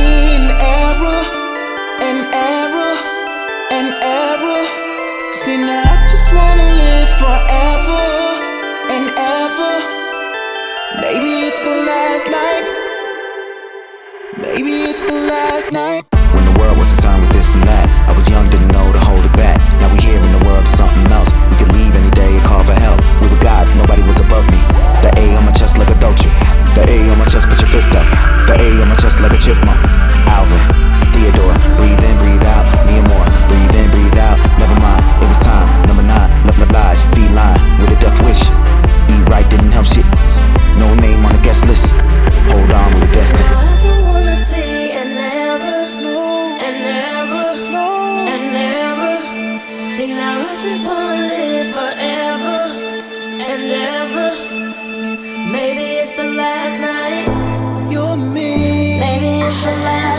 seeing error and error and error. See, now I just wanna live forever and ever. Maybe it's the last night. Maybe it's the last night. When the world was designed with this and that, I was young, didn't know the whole like a chipmunk. Alvin, Theodore, breathe in, breathe out. Me and more, breathe in, breathe out. Never mind, it was time. Number nine, love lies, feline with a death wish. Eat right didn't help shit. No name on the guest list. Hold on, we were destined. Just wanna live forever and ever. It's the last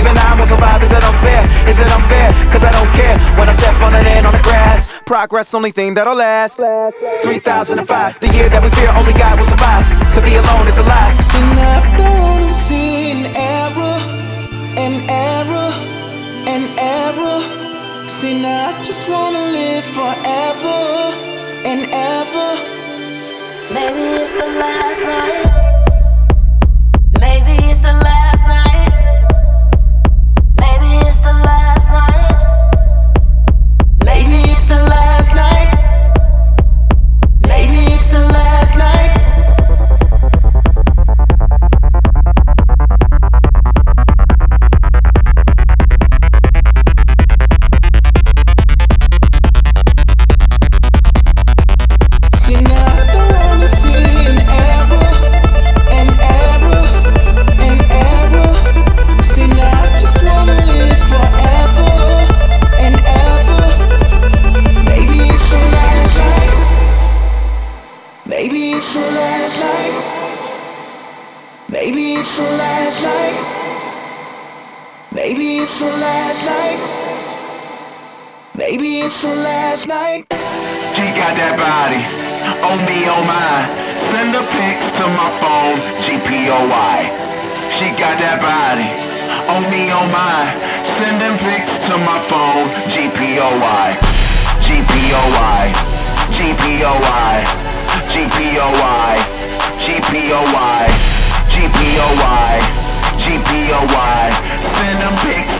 Even I won't survive. Is it unfair? Is it unfair? Cause I don't care when I step on an ant on the grass. Progress, only thing that'll last. 3005, the year that we fear, only God will survive. To be alone is a lie. See, now don't see an error, an error, an error. See, now I just wanna live forever and ever. Maybe it's the last night. Maybe it's the last night. Maybe it's the last night. Maybe it's the last night. She got that body, oh me, oh my. Send the pics to my phone, GPOY. She got that body, oh me, oh my. Send them pics to my phone, GPOY. GPOY, GPOY, GPOY, GPOY, GPOY, GPOY. Send them pics